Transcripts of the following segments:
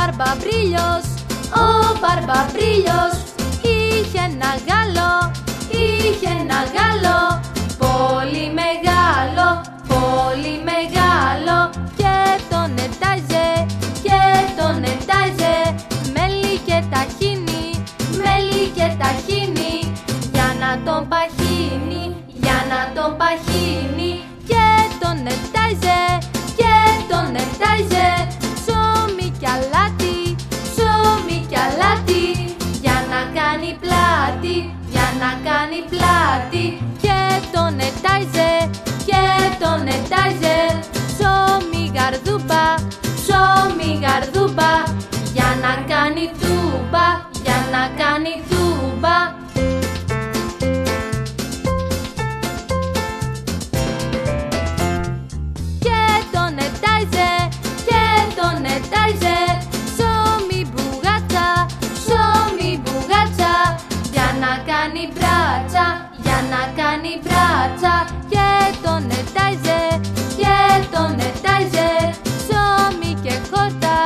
Μπαρμπαμπρίλιος, ο Μπαρμπαμπρίλιος είχε ένα γάλο, είχε ένα γάλο πολύ μεγάλο, πολύ μεγάλο. Και τον ετάζε, και τον ετάζε μέλι και ταχίνι, μέλι και ταχίνι για να τον παχύνει, για να τον παχύνει να κάνει πλάτη και τον ετάζε, και τον ετάζε ψωμί γαρδούπα, ψωμί γαρδούπα για να κάνει τούμπα, για να κάνει τούμπα να κάνει μπράτσα και τον ετάζε, και τον ετάζε ψωμί και χόρτα,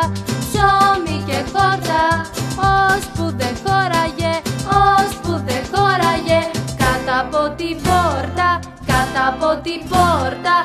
ψωμί και χόρτα ώσπου δεν χώραγε, ώσπου δεν χώραγε. Κάτω από την πόρτα, κάτω από την πόρτα